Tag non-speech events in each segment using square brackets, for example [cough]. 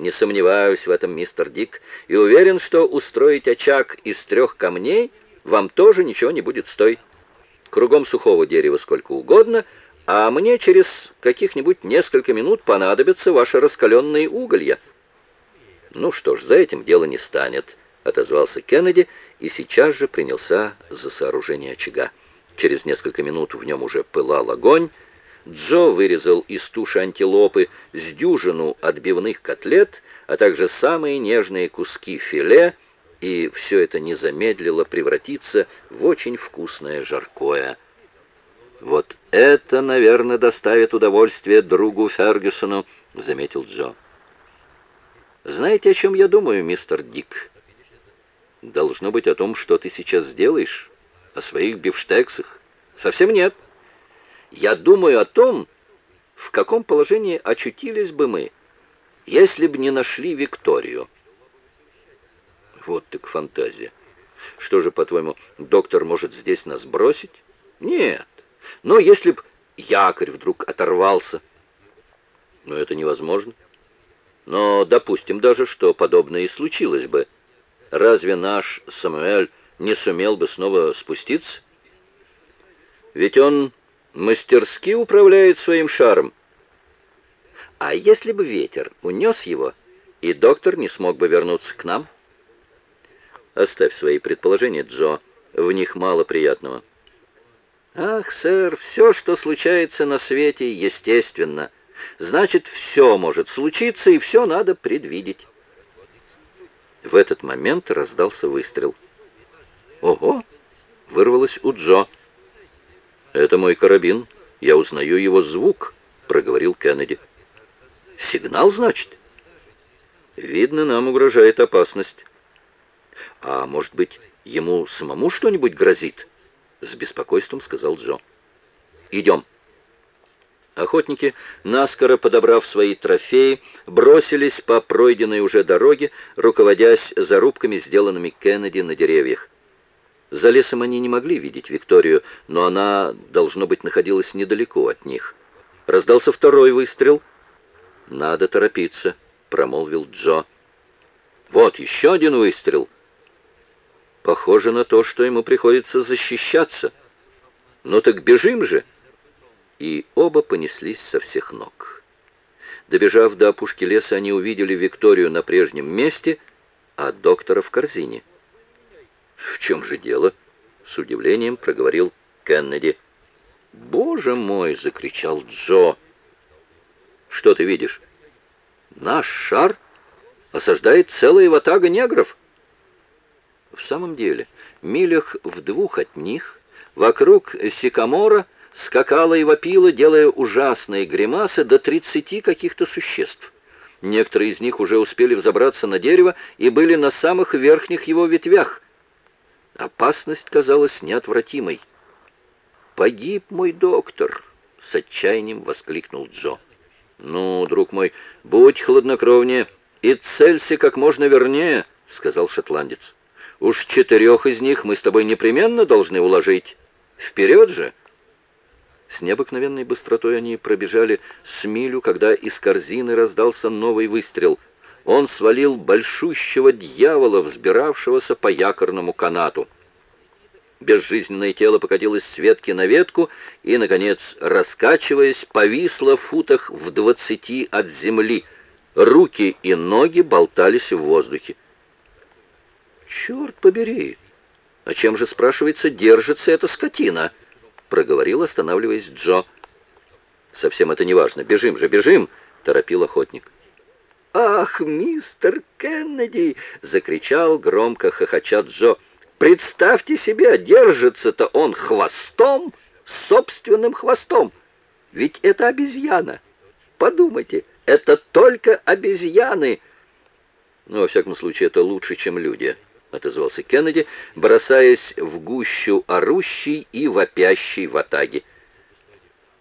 Не сомневаюсь в этом, мистер Дик, и уверен, что устроить очаг из трех камней вам тоже ничего не будет стоить. Кругом сухого дерева сколько угодно, а мне через каких-нибудь несколько минут понадобятся ваши раскаленные уголья. Ну что ж, за этим дело не станет, отозвался Кеннеди и сейчас же принялся за сооружение очага. Через несколько минут в нем уже пылал огонь. Джо вырезал из туши антилопы с дюжину отбивных котлет, а также самые нежные куски филе, и все это не замедлило превратиться в очень вкусное жаркое. «Вот это, наверное, доставит удовольствие другу Фергюсону», — заметил Джо. «Знаете, о чем я думаю, мистер Дик?» «Должно быть о том, что ты сейчас сделаешь, о своих бифштексах». «Совсем нет. Я думаю о том, в каком положении очутились бы мы, если бы не нашли Викторию». «Вот так фантазия. Что же, по-твоему, доктор может здесь нас бросить?» «Нет. Но если б якорь вдруг оторвался...» «Но это невозможно». Но допустим даже, что подобное и случилось бы. Разве наш Самуэль не сумел бы снова спуститься? Ведь он мастерски управляет своим шаром. А если бы ветер унес его, и доктор не смог бы вернуться к нам? Оставь свои предположения, Джо. В них мало приятного. Ах, сэр, все, что случается на свете, естественно — Значит, все может случиться, и все надо предвидеть. В этот момент раздался выстрел. «Ого!» — вырвалось у Джо. «Это мой карабин. Я узнаю его звук», — проговорил Кеннеди. «Сигнал, значит?» «Видно, нам угрожает опасность». «А может быть, ему самому что-нибудь грозит?» — с беспокойством сказал Джо. «Идем». Охотники, наскоро подобрав свои трофеи, бросились по пройденной уже дороге, руководясь зарубками, сделанными Кеннеди на деревьях. За лесом они не могли видеть Викторию, но она, должно быть, находилась недалеко от них. Раздался второй выстрел. «Надо торопиться», — промолвил Джо. «Вот еще один выстрел». Похоже на то, что ему приходится защищаться. «Ну так бежим же!» и оба понеслись со всех ног. Добежав до опушки леса, они увидели Викторию на прежнем месте, а доктора в корзине. «В чем же дело?» — с удивлением проговорил Кеннеди. «Боже мой!» — закричал Джо. «Что ты видишь?» «Наш шар осаждает целая ватага негров». В самом деле, милях в двух от них, вокруг Сикамора, скакала и вопила, делая ужасные гримасы до тридцати каких-то существ. Некоторые из них уже успели взобраться на дерево и были на самых верхних его ветвях. Опасность казалась неотвратимой. «Погиб мой доктор!» — с отчаянием воскликнул Джо. «Ну, друг мой, будь хладнокровнее и целься как можно вернее», — сказал шотландец. «Уж четырех из них мы с тобой непременно должны уложить. Вперед же!» С необыкновенной быстротой они пробежали с милю, когда из корзины раздался новый выстрел. Он свалил большущего дьявола, взбиравшегося по якорному канату. Безжизненное тело покатилось с ветки на ветку и, наконец, раскачиваясь, повисло в футах в двадцати от земли. Руки и ноги болтались в воздухе. «Черт побери! А чем же, спрашивается, держится эта скотина?» проговорил, останавливаясь Джо. «Совсем это не важно. Бежим же, бежим!» — торопил охотник. «Ах, мистер Кеннеди!» — закричал громко хохоча Джо. «Представьте себе, держится-то он хвостом, собственным хвостом. Ведь это обезьяна. Подумайте, это только обезьяны!» «Ну, во всяком случае, это лучше, чем люди», — отозвался Кеннеди, бросаясь в гущу орущей и вопящей в атаге.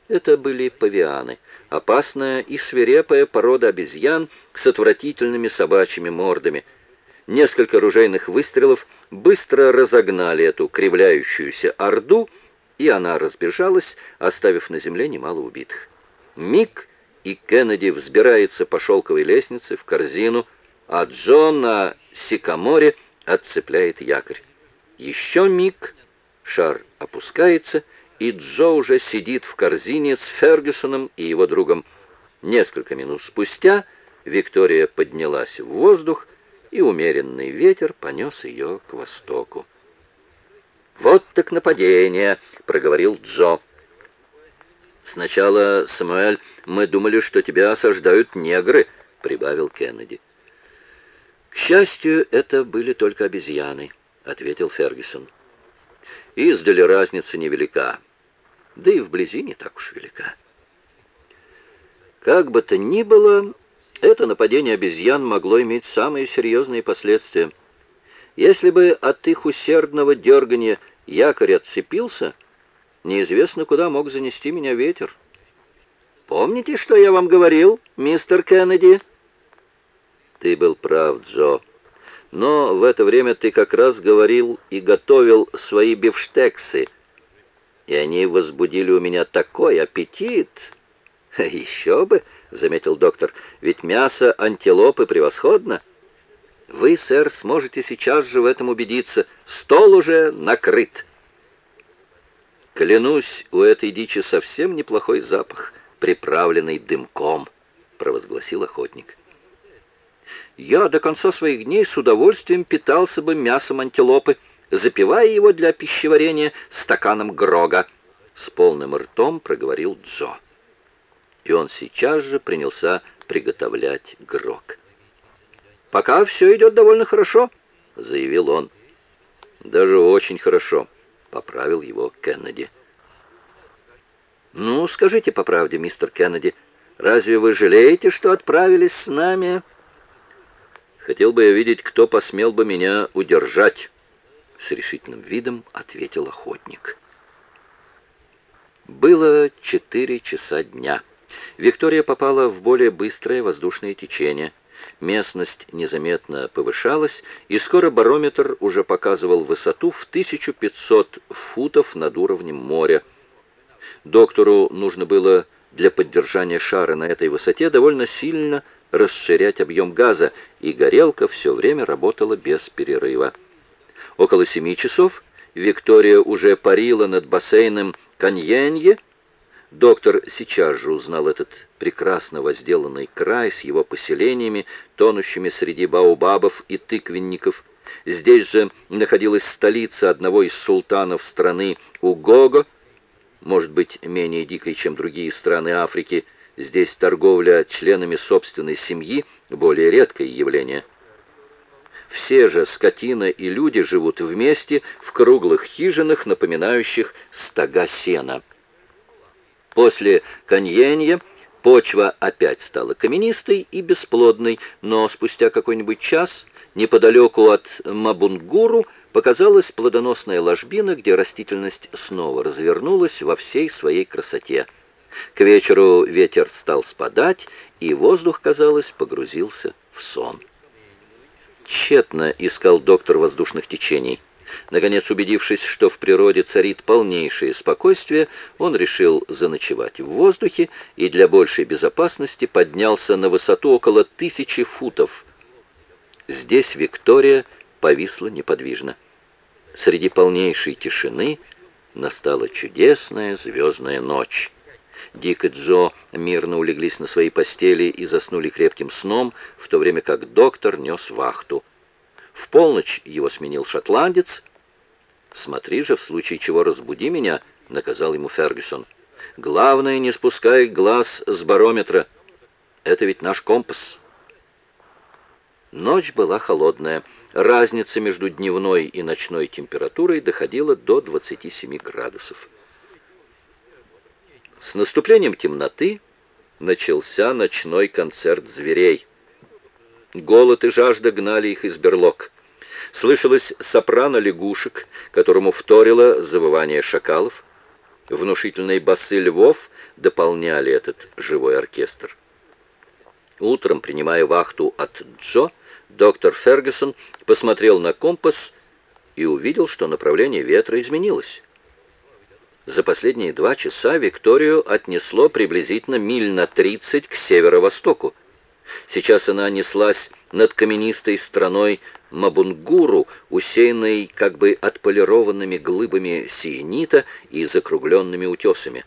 Это были павианы, опасная и свирепая порода обезьян с отвратительными собачьими мордами. Несколько ружейных выстрелов быстро разогнали эту кривляющуюся орду, и она разбежалась, оставив на земле немало убитых. Миг, и Кеннеди взбирается по шелковой лестнице в корзину, а Джон на сикаморе отцепляет якорь. Еще миг, шар опускается, и Джо уже сидит в корзине с Фергюсоном и его другом. Несколько минут спустя Виктория поднялась в воздух, и умеренный ветер понес ее к востоку. «Вот так нападение!» — проговорил Джо. «Сначала, Самуэль, мы думали, что тебя осаждают негры», — прибавил Кеннеди. «К счастью, это были только обезьяны», — ответил Фергюсон. «Издали разница невелика, да и вблизи не так уж велика». Как бы то ни было, это нападение обезьян могло иметь самые серьезные последствия. Если бы от их усердного дергания якорь отцепился, неизвестно, куда мог занести меня ветер. Помните, что я вам говорил, мистер Кеннеди? Ты был прав, Джо. Но в это время ты как раз говорил и готовил свои бифштексы, и они возбудили у меня такой аппетит. [laughs] Еще бы, заметил доктор, ведь мясо антилопы превосходно. Вы, сэр, сможете сейчас же в этом убедиться. Стол уже накрыт. Клянусь, у этой дичи совсем неплохой запах, приправленный дымком, провозгласил охотник. Я до конца своих дней с удовольствием питался бы мясом антилопы, запивая его для пищеварения стаканом грога. С полным ртом проговорил Джо. И он сейчас же принялся приготовлять грог. «Пока все идет довольно хорошо», — заявил он. «Даже очень хорошо», — поправил его Кеннеди. «Ну, скажите по правде, мистер Кеннеди, разве вы жалеете, что отправились с нами?» «Хотел бы я видеть, кто посмел бы меня удержать», — с решительным видом ответил охотник. Было четыре часа дня. Виктория попала в более быстрое воздушное течение. Местность незаметно повышалась, и скоро барометр уже показывал высоту в 1500 футов над уровнем моря. Доктору нужно было для поддержания шара на этой высоте довольно сильно расширять объем газа, и горелка все время работала без перерыва. Около семи часов Виктория уже парила над бассейном Каньенье, Доктор сейчас же узнал этот прекрасно возделанный край с его поселениями, тонущими среди баобабов и тыквенников. Здесь же находилась столица одного из султанов страны Угого, может быть, менее дикой, чем другие страны Африки. Здесь торговля членами собственной семьи – более редкое явление. Все же скотина и люди живут вместе в круглых хижинах, напоминающих стога сена – После Каньенья почва опять стала каменистой и бесплодной, но спустя какой-нибудь час неподалеку от Мабунгуру показалась плодоносная ложбина, где растительность снова развернулась во всей своей красоте. К вечеру ветер стал спадать, и воздух, казалось, погрузился в сон. Тщетно искал доктор воздушных течений. Наконец, убедившись, что в природе царит полнейшее спокойствие, он решил заночевать в воздухе и для большей безопасности поднялся на высоту около тысячи футов. Здесь Виктория повисла неподвижно. Среди полнейшей тишины настала чудесная звездная ночь. Дик и Джо мирно улеглись на свои постели и заснули крепким сном, в то время как доктор нес вахту. В полночь его сменил шотландец. «Смотри же, в случае чего разбуди меня», — наказал ему Фергюсон. «Главное, не спускай глаз с барометра. Это ведь наш компас». Ночь была холодная. Разница между дневной и ночной температурой доходила до 27 градусов. С наступлением темноты начался ночной концерт зверей. Голод и жажда гнали их из берлог. Слышалось сопрано лягушек, которому вторило завывание шакалов. Внушительные басы львов дополняли этот живой оркестр. Утром, принимая вахту от Джо, доктор Фергюсон посмотрел на компас и увидел, что направление ветра изменилось. За последние два часа Викторию отнесло приблизительно миль на 30 к северо-востоку. Сейчас она неслась над каменистой страной Мабунгуру, усеянной как бы отполированными глыбами сиенита и закругленными утесами.